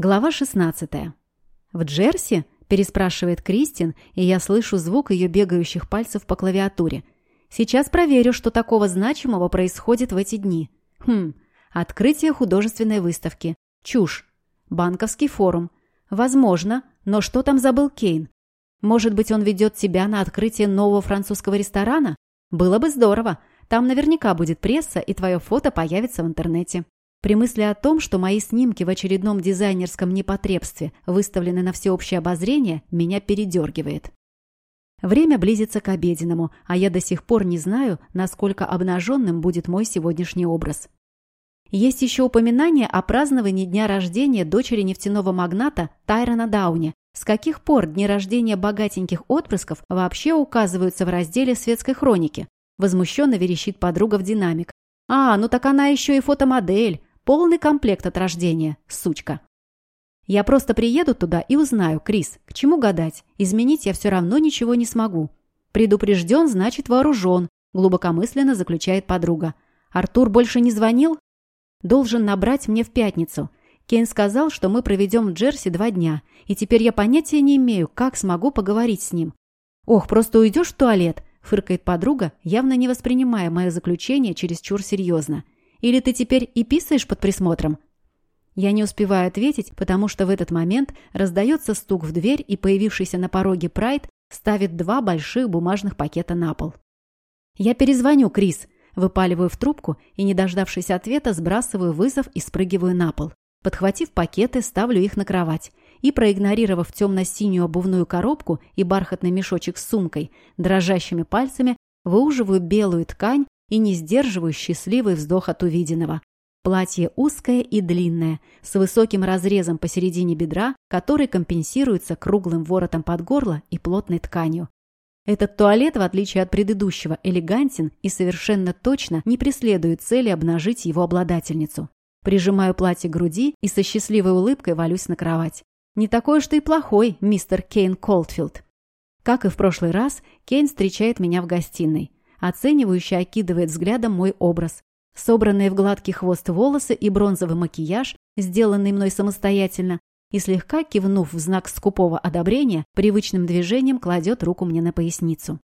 Глава 16. «В Джерси?» – переспрашивает Кристин, и я слышу звук ее бегающих пальцев по клавиатуре. «Сейчас проверю, что такого значимого происходит в эти дни». Хм, открытие художественной выставки. Чушь. Банковский форум. Возможно, но что там забыл Кейн? Может быть, он ведет тебя на открытие нового французского ресторана? Было бы здорово. Там наверняка будет пресса, и твое фото появится в интернете. При мысли о том, что мои снимки в очередном дизайнерском непотребстве выставлены на всеобщее обозрение, меня передергивает. Время близится к обеденному, а я до сих пор не знаю, насколько обнаженным будет мой сегодняшний образ. Есть еще упоминание о праздновании дня рождения дочери нефтяного магната Тайрона Дауни. С каких пор дни рождения богатеньких отпрысков вообще указываются в разделе светской хроники? Возмущенно верещит подруга в динамик. «А, ну так она еще и фотомодель. Полный комплект от рождения, сучка. Я просто приеду туда и узнаю, Крис, к чему гадать. Изменить я все равно ничего не смогу. Предупрежден, значит вооружен, глубокомысленно заключает подруга. Артур больше не звонил? Должен набрать мне в пятницу. Кейн сказал, что мы проведем в Джерси два дня, и теперь я понятия не имею, как смогу поговорить с ним. «Ох, просто уйдешь в туалет?» – фыркает подруга, явно не воспринимая мое заключение чересчур серьезно. Или ты теперь и писаешь под присмотром?» Я не успеваю ответить, потому что в этот момент раздается стук в дверь, и появившийся на пороге Прайд ставит два больших бумажных пакета на пол. «Я перезвоню, Крис», выпаливаю в трубку и, не дождавшись ответа, сбрасываю вызов и спрыгиваю на пол. Подхватив пакеты, ставлю их на кровать и, проигнорировав темно-синюю обувную коробку и бархатный мешочек с сумкой, дрожащими пальцами выуживаю белую ткань и не сдерживаю счастливый вздох от увиденного. Платье узкое и длинное, с высоким разрезом посередине бедра, который компенсируется круглым воротом под горло и плотной тканью. Этот туалет, в отличие от предыдущего, элегантен и совершенно точно не преследует цели обнажить его обладательницу. Прижимаю платье к груди и со счастливой улыбкой валюсь на кровать. Не такой уж ты и плохой, мистер Кейн Колдфилд. Как и в прошлый раз, Кейн встречает меня в гостиной оценивающе окидывает взглядом мой образ. Собранные в гладкий хвост волосы и бронзовый макияж, сделанный мной самостоятельно, и слегка кивнув в знак скупого одобрения, привычным движением кладет руку мне на поясницу.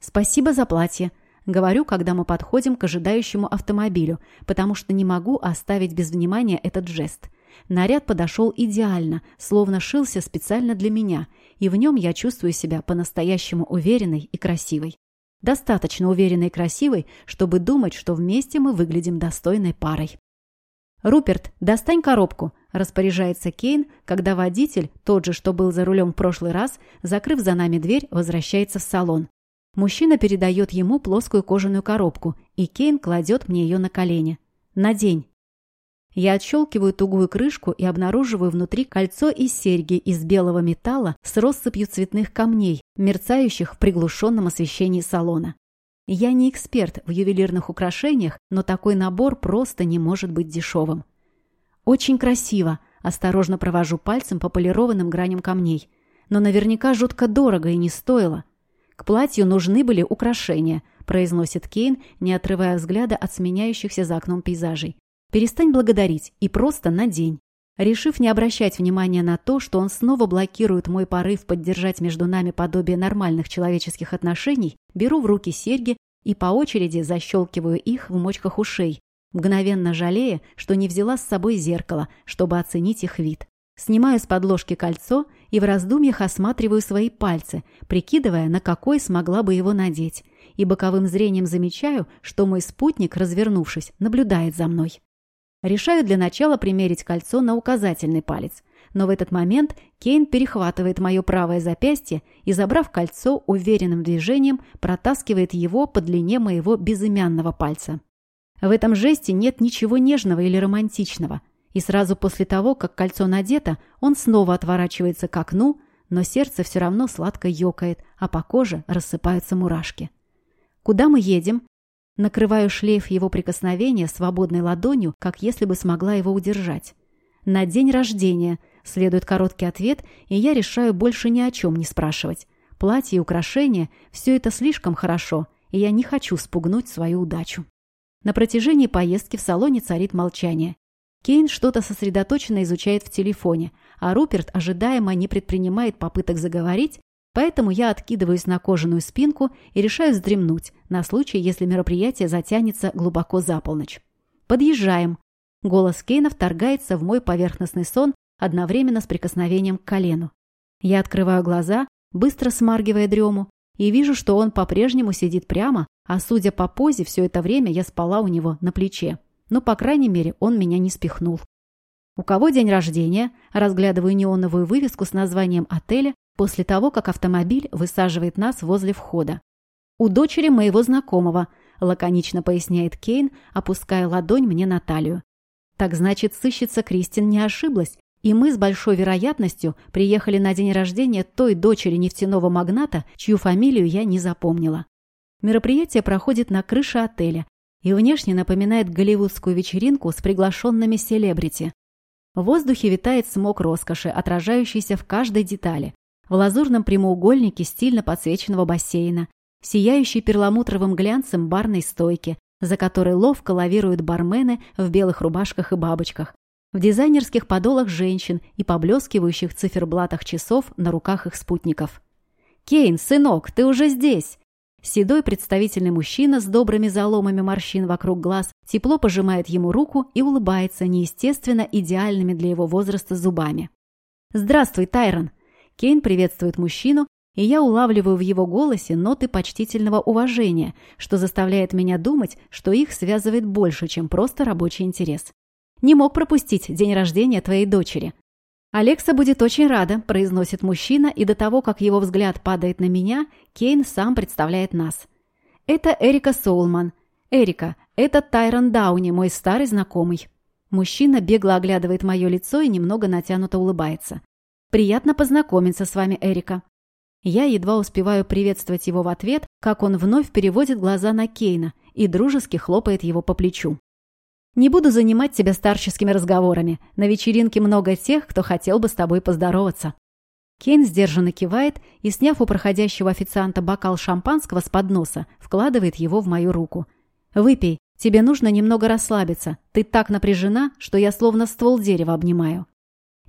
«Спасибо за платье», — говорю, когда мы подходим к ожидающему автомобилю, потому что не могу оставить без внимания этот жест. Наряд подошел идеально, словно шился специально для меня, и в нем я чувствую себя по-настоящему уверенной и красивой. Достаточно уверенной и красивой, чтобы думать, что вместе мы выглядим достойной парой. «Руперт, достань коробку», – распоряжается Кейн, когда водитель, тот же, что был за рулем в прошлый раз, закрыв за нами дверь, возвращается в салон. Мужчина передает ему плоскую кожаную коробку, и Кейн кладет мне ее на колени. «Надень». Я отщелкиваю тугую крышку и обнаруживаю внутри кольцо из серьги из белого металла с россыпью цветных камней, мерцающих в приглушенном освещении салона. Я не эксперт в ювелирных украшениях, но такой набор просто не может быть дешевым. Очень красиво, осторожно провожу пальцем по полированным граням камней. Но наверняка жутко дорого и не стоило. К платью нужны были украшения, произносит Кейн, не отрывая взгляда от сменяющихся за окном пейзажей. Перестань благодарить и просто надень. Решив не обращать внимания на то, что он снова блокирует мой порыв поддержать между нами подобие нормальных человеческих отношений, беру в руки серьги и по очереди защелкиваю их в мочках ушей, мгновенно жалея, что не взяла с собой зеркало, чтобы оценить их вид. Снимаю с подложки кольцо и в раздумьях осматриваю свои пальцы, прикидывая, на какой смогла бы его надеть, и боковым зрением замечаю, что мой спутник, развернувшись, наблюдает за мной. Решаю для начала примерить кольцо на указательный палец. Но в этот момент Кейн перехватывает мое правое запястье и, забрав кольцо, уверенным движением протаскивает его по длине моего безымянного пальца. В этом жесте нет ничего нежного или романтичного. И сразу после того, как кольцо надето, он снова отворачивается к окну, но сердце все равно сладко ёкает, а по коже рассыпаются мурашки. «Куда мы едем?» Накрываю шлейф его прикосновения свободной ладонью, как если бы смогла его удержать. «На день рождения», — следует короткий ответ, и я решаю больше ни о чем не спрашивать. Платье и украшения — все это слишком хорошо, и я не хочу спугнуть свою удачу. На протяжении поездки в салоне царит молчание. Кейн что-то сосредоточенно изучает в телефоне, а Руперт ожидаемо не предпринимает попыток заговорить, поэтому я откидываюсь на кожаную спинку и решаю вздремнуть на случай, если мероприятие затянется глубоко за полночь. Подъезжаем. Голос Кейна вторгается в мой поверхностный сон одновременно с прикосновением к колену. Я открываю глаза, быстро смаргивая дрему, и вижу, что он по-прежнему сидит прямо, а судя по позе, все это время я спала у него на плече. Но, по крайней мере, он меня не спихнул. У кого день рождения? Разглядываю неоновую вывеску с названием отеля после того, как автомобиль высаживает нас возле входа. У дочери моего знакомого, лаконично поясняет Кейн, опуская ладонь мне на талию. Так значит, сыщица Кристин не ошиблась, и мы с большой вероятностью приехали на день рождения той дочери нефтяного магната, чью фамилию я не запомнила. Мероприятие проходит на крыше отеля и внешне напоминает голливудскую вечеринку с приглашенными селебрити. В воздухе витает смог роскоши, отражающийся в каждой детали. В лазурном прямоугольнике стильно подсвеченного бассейна, сияющий перламутровым глянцем барной стойки, за которой ловко лавируют бармены в белых рубашках и бабочках, в дизайнерских подолах женщин и поблескивающих циферблатах часов на руках их спутников. «Кейн, сынок, ты уже здесь!» Седой представительный мужчина с добрыми заломами морщин вокруг глаз тепло пожимает ему руку и улыбается неестественно идеальными для его возраста зубами. «Здравствуй, Тайрон!» Кейн приветствует мужчину, и я улавливаю в его голосе ноты почтительного уважения, что заставляет меня думать, что их связывает больше, чем просто рабочий интерес. Не мог пропустить день рождения твоей дочери. «Алекса будет очень рада», – произносит мужчина, и до того, как его взгляд падает на меня, Кейн сам представляет нас. «Это Эрика Соулман. Эрика, это Тайрон Дауни, мой старый знакомый». Мужчина бегло оглядывает мое лицо и немного натянуто улыбается. «Приятно познакомиться с вами, Эрика». Я едва успеваю приветствовать его в ответ, как он вновь переводит глаза на Кейна и дружески хлопает его по плечу. Не буду занимать тебя старческими разговорами. На вечеринке много тех, кто хотел бы с тобой поздороваться». Кейн сдержанно кивает и, сняв у проходящего официанта бокал шампанского с подноса, вкладывает его в мою руку. «Выпей. Тебе нужно немного расслабиться. Ты так напряжена, что я словно ствол дерева обнимаю».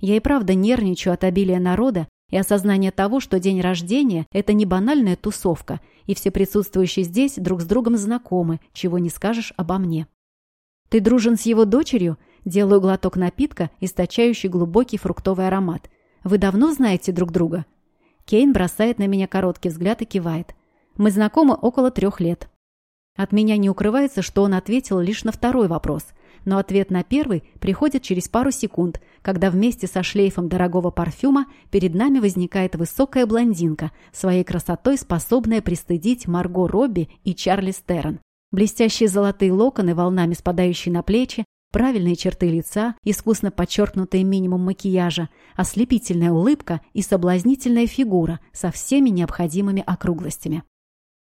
Я и правда нервничаю от обилия народа и осознания того, что день рождения – это не банальная тусовка, и все присутствующие здесь друг с другом знакомы, чего не скажешь обо мне. «Ты дружен с его дочерью?» Делаю глоток напитка, источающий глубокий фруктовый аромат. «Вы давно знаете друг друга?» Кейн бросает на меня короткий взгляд и кивает. «Мы знакомы около трех лет». От меня не укрывается, что он ответил лишь на второй вопрос, но ответ на первый приходит через пару секунд, когда вместе со шлейфом дорогого парфюма перед нами возникает высокая блондинка, своей красотой способная пристыдить Марго Робби и Чарли Стерн. Блестящие золотые локоны, волнами спадающие на плечи, правильные черты лица, искусно подчеркнутые минимум макияжа, ослепительная улыбка и соблазнительная фигура со всеми необходимыми округлостями.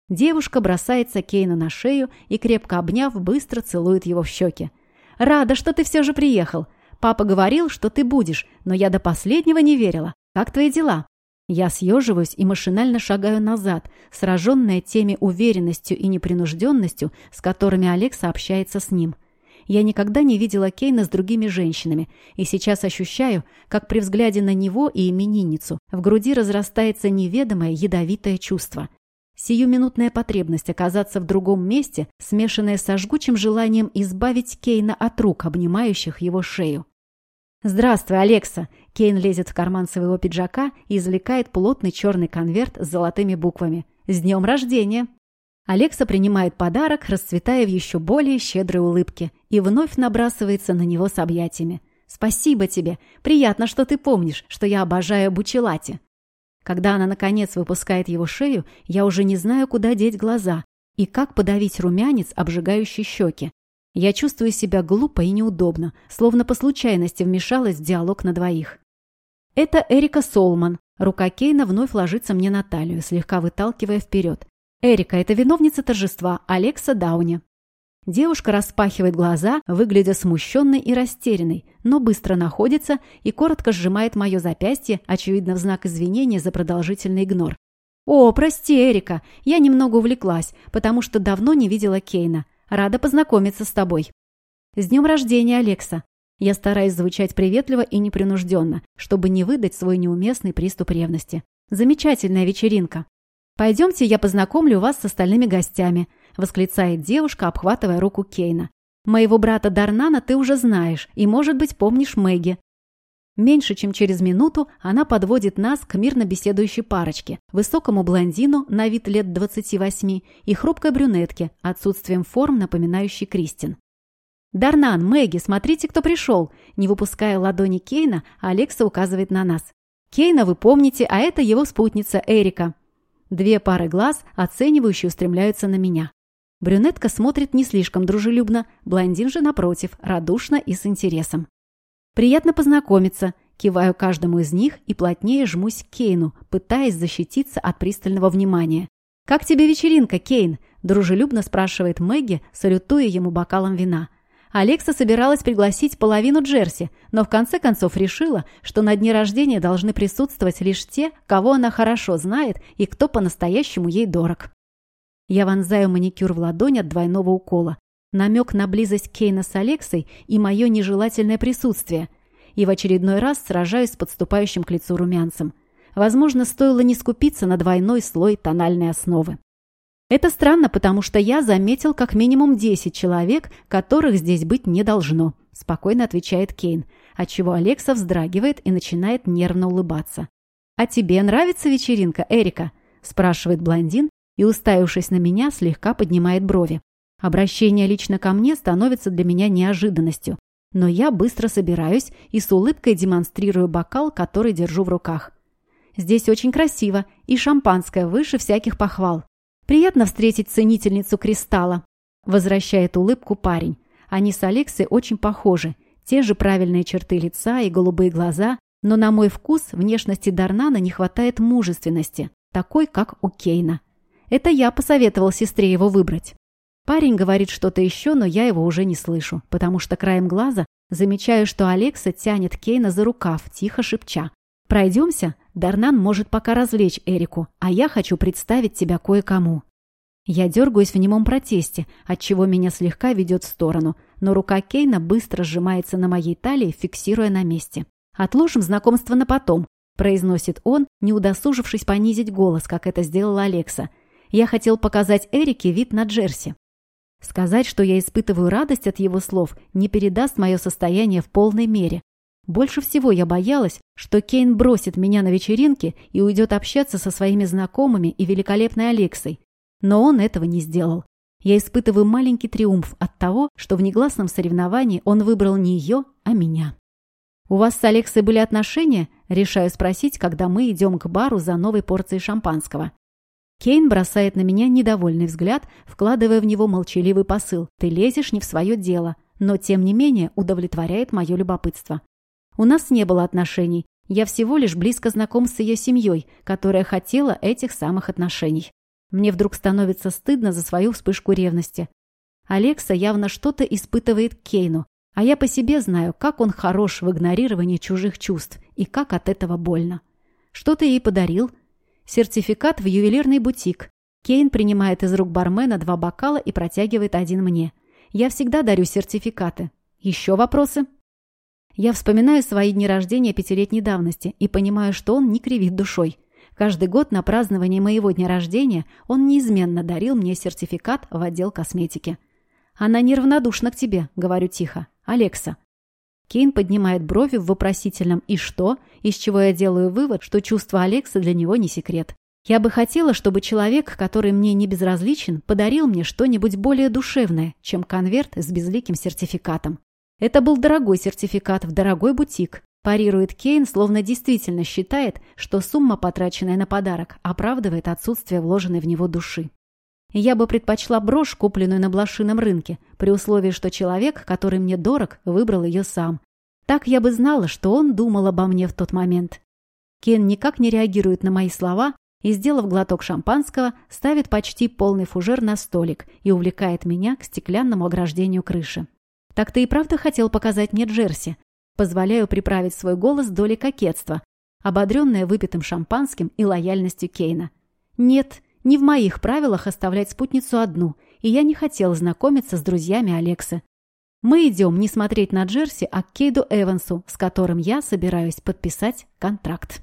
Девушка бросается Кейна на шею и, крепко обняв, быстро целует его в щеки. «Рада, что ты все же приехал. Папа говорил, что ты будешь, но я до последнего не верила. Как твои дела?» Я съеживаюсь и машинально шагаю назад, сраженная теми уверенностью и непринужденностью, с которыми Алекса общается с ним. Я никогда не видела Кейна с другими женщинами, и сейчас ощущаю, как при взгляде на него и именинницу в груди разрастается неведомое ядовитое чувство. Сиюминутная потребность оказаться в другом месте, смешанная со жгучим желанием избавить Кейна от рук, обнимающих его шею. «Здравствуй, Алекса!» Кейн лезет в карман своего пиджака и извлекает плотный черный конверт с золотыми буквами. «С днем рождения!» Алекса принимает подарок, расцветая в еще более щедрой улыбке, и вновь набрасывается на него с объятиями. «Спасибо тебе! Приятно, что ты помнишь, что я обожаю бучелати!» Когда она, наконец, выпускает его шею, я уже не знаю, куда деть глаза и как подавить румянец, обжигающий щеки. Я чувствую себя глупо и неудобно, словно по случайности вмешалась в диалог на двоих. Это Эрика Солман. Рука Кейна вновь ложится мне на талию, слегка выталкивая вперед. Эрика – это виновница торжества Алекса Дауни. Девушка распахивает глаза, выглядя смущенной и растерянной, но быстро находится и коротко сжимает мое запястье, очевидно в знак извинения за продолжительный игнор. «О, прости, Эрика, я немного увлеклась, потому что давно не видела Кейна. Рада познакомиться с тобой. С днем рождения, Алекса. Я стараюсь звучать приветливо и непринужденно, чтобы не выдать свой неуместный приступ ревности. Замечательная вечеринка. «Пойдемте, я познакомлю вас с остальными гостями», – восклицает девушка, обхватывая руку Кейна. «Моего брата Дарнана ты уже знаешь и, может быть, помнишь Мэгги. Меньше чем через минуту она подводит нас к мирно беседующей парочке, высокому блондину на вид лет 28 и хрупкой брюнетке, отсутствием форм, напоминающей Кристин. «Дарнан, Мэгги, смотрите, кто пришел!» Не выпуская ладони Кейна, Алекса указывает на нас. «Кейна вы помните, а это его спутница Эрика». Две пары глаз, оценивающие, устремляются на меня. Брюнетка смотрит не слишком дружелюбно, блондин же, напротив, радушно и с интересом. «Приятно познакомиться», киваю каждому из них и плотнее жмусь к Кейну, пытаясь защититься от пристального внимания. «Как тебе вечеринка, Кейн?» – дружелюбно спрашивает Мэгги, салютуя ему бокалом вина. Алекса собиралась пригласить половину Джерси, но в конце концов решила, что на дне рождения должны присутствовать лишь те, кого она хорошо знает и кто по-настоящему ей дорог. Я вонзаю маникюр в ладонь от двойного укола, намек на близость Кейна с Алексой и мое нежелательное присутствие, и в очередной раз сражаюсь с подступающим к лицу румянцем. Возможно, стоило не скупиться на двойной слой тональной основы. Это странно, потому что я заметил как минимум 10 человек, которых здесь быть не должно, спокойно отвечает Кейн, отчего Алекса вздрагивает и начинает нервно улыбаться. «А тебе нравится вечеринка, Эрика?» спрашивает блондин и, уставившись на меня, слегка поднимает брови. Обращение лично ко мне становится для меня неожиданностью, но я быстро собираюсь и с улыбкой демонстрирую бокал, который держу в руках. Здесь очень красиво, и шампанское выше всяких похвал. Приятно встретить ценительницу кристалла. Возвращает улыбку парень. Они с Алексой очень похожи. Те же правильные черты лица и голубые глаза, но на мой вкус внешности Дарнана не хватает мужественности, такой, как у Кейна. Это я посоветовал сестре его выбрать. Парень говорит что-то еще, но я его уже не слышу, потому что краем глаза замечаю, что Алекса тянет Кейна за рукав, тихо шепча. «Пройдемся? Дарнан может пока развлечь Эрику, а я хочу представить тебя кое-кому». Я дергаюсь в немом протесте, отчего меня слегка ведет в сторону, но рука Кейна быстро сжимается на моей талии, фиксируя на месте. «Отложим знакомство на потом», – произносит он, не удосужившись понизить голос, как это сделала Алекса. «Я хотел показать Эрике вид на Джерси». Сказать, что я испытываю радость от его слов, не передаст мое состояние в полной мере. Больше всего я боялась, что Кейн бросит меня на вечеринке и уйдет общаться со своими знакомыми и великолепной Алексой. Но он этого не сделал. Я испытываю маленький триумф от того, что в негласном соревновании он выбрал не ее, а меня. «У вас с Алексой были отношения?» Решаю спросить, когда мы идем к бару за новой порцией шампанского. Кейн бросает на меня недовольный взгляд, вкладывая в него молчаливый посыл. «Ты лезешь не в свое дело», но, тем не менее, удовлетворяет мое любопытство. У нас не было отношений. Я всего лишь близко знаком с ее семьей, которая хотела этих самых отношений. Мне вдруг становится стыдно за свою вспышку ревности. Алекса явно что-то испытывает к Кейну, а я по себе знаю, как он хорош в игнорировании чужих чувств и как от этого больно. Что ты ей подарил? Сертификат в ювелирный бутик. Кейн принимает из рук бармена два бокала и протягивает один мне. Я всегда дарю сертификаты. Еще вопросы? Я вспоминаю свои дни рождения пятилетней давности и понимаю, что он не кривит душой. Каждый год на празднование моего дня рождения он неизменно дарил мне сертификат в отдел косметики. «Она неравнодушна к тебе», — говорю тихо. «Алекса». Кейн поднимает брови в вопросительном «и что?», из чего я делаю вывод, что чувство Алекса для него не секрет. Я бы хотела, чтобы человек, который мне не безразличен, подарил мне что-нибудь более душевное, чем конверт с безликим сертификатом. Это был дорогой сертификат в дорогой бутик. Парирует Кейн, словно действительно считает, что сумма, потраченная на подарок, оправдывает отсутствие вложенной в него души. Я бы предпочла брошь, купленную на блошином рынке, при условии, что человек, который мне дорог, выбрал ее сам. Так я бы знала, что он думал обо мне в тот момент. Кен никак не реагирует на мои слова и, сделав глоток шампанского, ставит почти полный фужер на столик и увлекает меня к стеклянному ограждению крыши. «Так ты и правда хотел показать мне Джерси?» Позволяю приправить свой голос долей кокетства, ободренная выпитым шампанским и лояльностью Кейна. «Нет, не в моих правилах оставлять спутницу одну, и я не хотел знакомиться с друзьями Алексы. Мы идем не смотреть на Джерси, а к Кейду Эвансу, с которым я собираюсь подписать контракт.